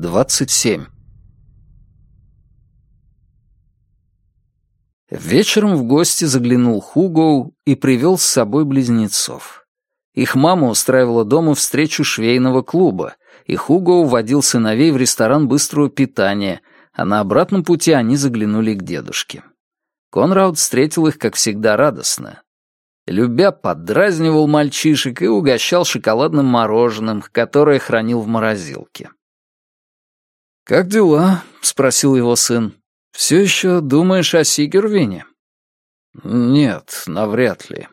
27. Вечером в гости заглянул Хуго и привел с собой близнецов. Их мама устраивала дома встречу швейного клуба, и Хуго уводил сыновей в ресторан быстрого питания, а на обратном пути они заглянули к дедушке. Конрад встретил их, как всегда, радостно. Любя, поддразнивал мальчишек и угощал шоколадным мороженым, которое хранил в морозилке. «Как дела?» — спросил его сын. «Все еще думаешь о Сигервине?» «Нет, навряд ли.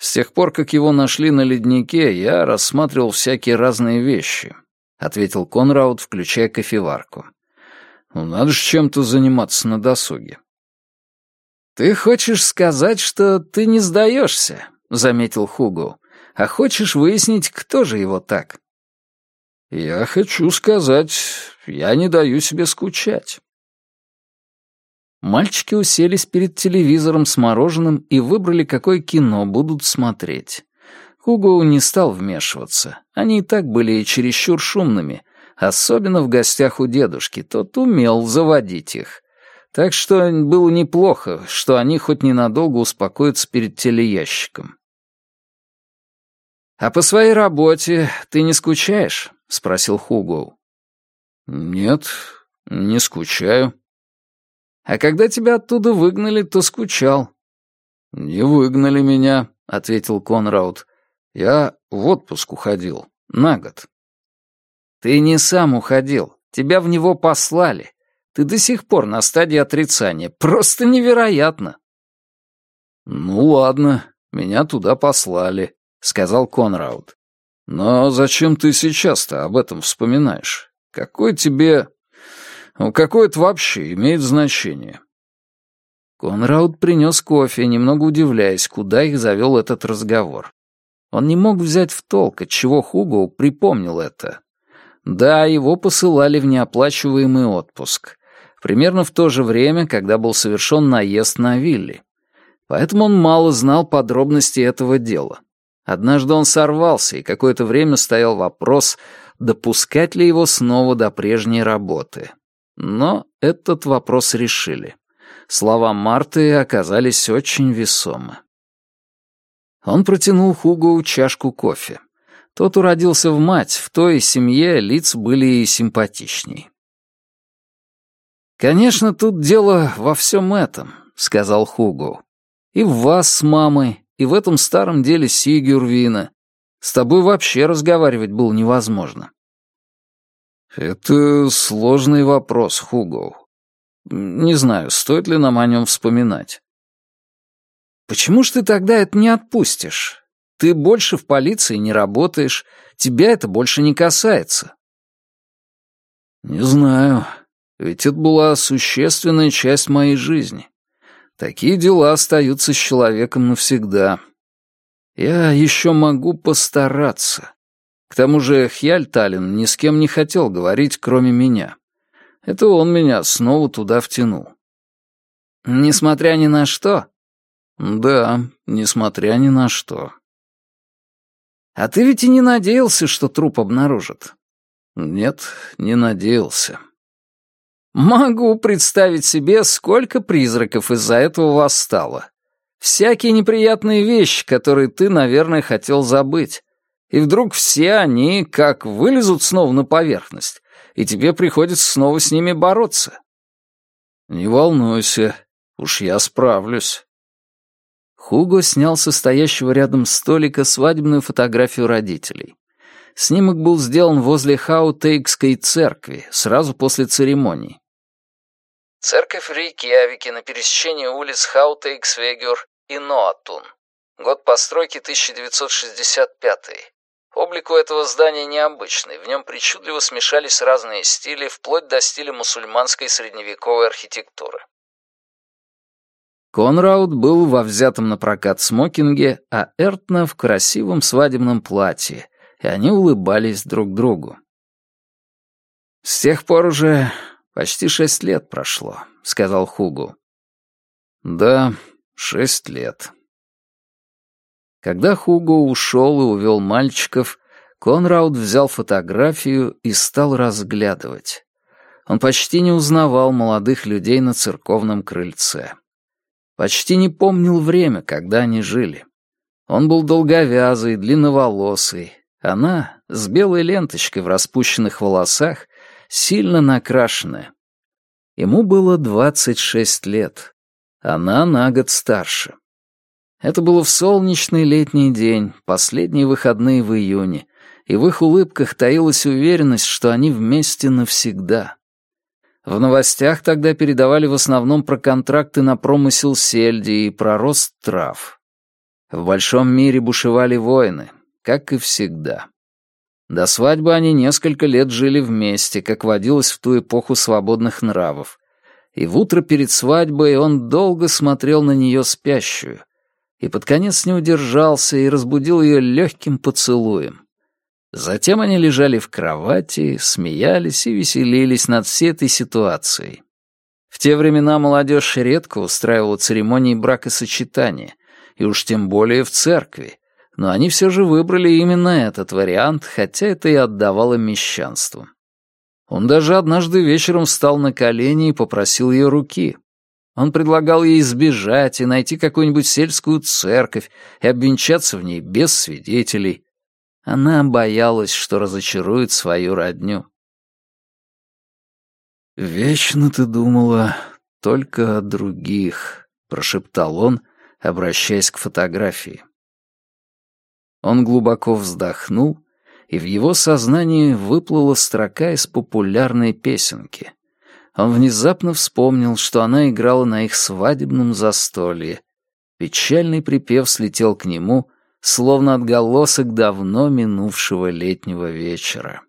С тех пор, как его нашли на леднике, я рассматривал всякие разные вещи», — ответил Конрауд, включая кофеварку. «Ну, «Надо же чем-то заниматься на досуге». «Ты хочешь сказать, что ты не сдаешься?» — заметил Хуго. «А хочешь выяснить, кто же его так?» «Я хочу сказать, я не даю себе скучать». Мальчики уселись перед телевизором с мороженым и выбрали, какое кино будут смотреть. Хуго не стал вмешиваться. Они и так были чересчур шумными, особенно в гостях у дедушки. Тот умел заводить их. Так что было неплохо, что они хоть ненадолго успокоятся перед телеящиком. «А по своей работе ты не скучаешь?» — спросил Хуго. «Нет, не скучаю». «А когда тебя оттуда выгнали, то скучал». «Не выгнали меня», — ответил Конрауд. «Я в отпуск уходил. На год». «Ты не сам уходил. Тебя в него послали. Ты до сих пор на стадии отрицания. Просто невероятно». «Ну ладно, меня туда послали», — сказал Конрауд. Но зачем ты сейчас-то об этом вспоминаешь? Какой тебе... Какое это вообще имеет значение? Конрауд принес кофе, немного удивляясь, куда их завел этот разговор. Он не мог взять в толк, отчего Хуго припомнил это. Да, его посылали в неоплачиваемый отпуск. Примерно в то же время, когда был совершен наезд на Вилли. Поэтому он мало знал подробностей этого дела. Однажды он сорвался, и какое-то время стоял вопрос, допускать ли его снова до прежней работы. Но этот вопрос решили. Слова Марты оказались очень весомы. Он протянул Хугу чашку кофе. Тот уродился в мать, в той семье лица были и симпатичней. «Конечно, тут дело во всем этом», — сказал Хугу. «И в вас с мамой, и в этом старом деле Сигюрвина. С тобой вообще разговаривать было невозможно». «Это сложный вопрос, Хуго. Не знаю, стоит ли нам о нем вспоминать». «Почему ж ты тогда это не отпустишь? Ты больше в полиции не работаешь, тебя это больше не касается». «Не знаю, ведь это была существенная часть моей жизни. Такие дела остаются с человеком навсегда. Я еще могу постараться. К тому же Хьяльталин ни с кем не хотел говорить, кроме меня. Это он меня снова туда втянул. Несмотря ни на что? Да, несмотря ни на что. А ты ведь и не надеялся, что труп обнаружат? Нет, не надеялся. Могу представить себе, сколько призраков из-за этого восстало. Всякие неприятные вещи, которые ты, наверное, хотел забыть. И вдруг все они как вылезут снова на поверхность, и тебе приходится снова с ними бороться. Не волнуйся, уж я справлюсь. Хуго снял со стоящего рядом столика свадебную фотографию родителей. Снимок был сделан возле Хаутейкской церкви, сразу после церемонии. Церковь в Рейкьявике на пересечении улиц Хаутейксвегер и Ноатун. Год постройки 1965. Облик у этого здания необычный, в нем причудливо смешались разные стили, вплоть до стиля мусульманской средневековой архитектуры. Конрауд был во взятом на прокат смокинге, а Эртна в красивом свадебном платье, и они улыбались друг другу. С тех пор уже «Почти шесть лет прошло», — сказал Хугу. «Да, шесть лет». Когда Хуго ушел и увел мальчиков, Конрауд взял фотографию и стал разглядывать. Он почти не узнавал молодых людей на церковном крыльце. Почти не помнил время, когда они жили. Он был долговязый, длинноволосый. Она с белой ленточкой в распущенных волосах, сильно накрашенная. Ему было 26 лет. Она на год старше. Это было в солнечный летний день, последние выходные в июне, и в их улыбках таилась уверенность, что они вместе навсегда. В новостях тогда передавали в основном про контракты на промысел сельди и про рост трав. В большом мире бушевали войны, как и всегда. До свадьбы они несколько лет жили вместе, как водилось в ту эпоху свободных нравов. И в утро перед свадьбой он долго смотрел на нее спящую, и под конец не удержался и разбудил ее легким поцелуем. Затем они лежали в кровати, смеялись и веселились над всей этой ситуацией. В те времена молодежь редко устраивала церемонии бракосочетания, и уж тем более в церкви, но они все же выбрали именно этот вариант, хотя это и отдавало мещанству. Он даже однажды вечером встал на колени и попросил ее руки. Он предлагал ей сбежать и найти какую-нибудь сельскую церковь и обвенчаться в ней без свидетелей. Она боялась, что разочарует свою родню. «Вечно ты думала только о других», — прошептал он, обращаясь к фотографии. Он глубоко вздохнул, и в его сознании выплыла строка из популярной песенки. Он внезапно вспомнил, что она играла на их свадебном застолье. Печальный припев слетел к нему, словно отголосок давно минувшего летнего вечера.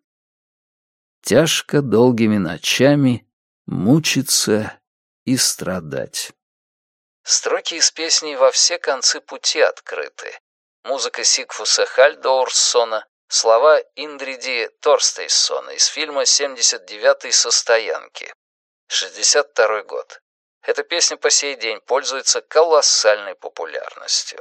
Тяжко долгими ночами мучиться и страдать. Строки из песни «Во все концы пути открыты». Музыка Сигфуса Хальдоурссона, слова Индриди Торстейссона из фильма «79-й со стоянки». 62 год. Эта песня по сей день пользуется колоссальной популярностью.